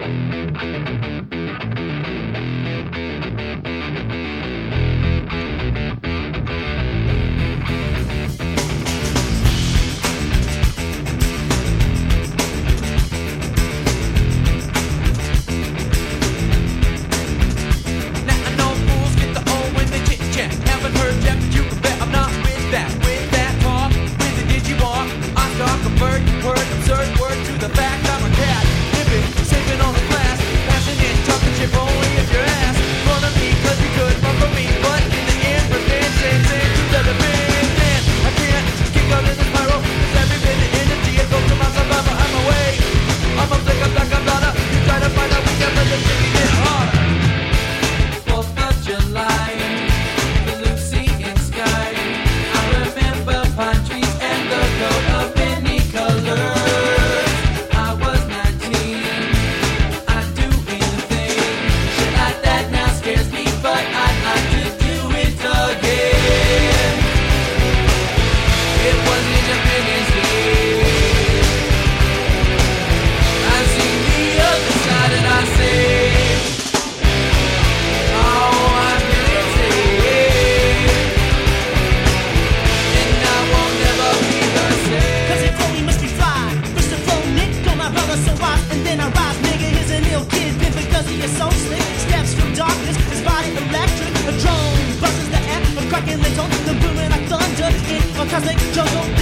Thank Cause they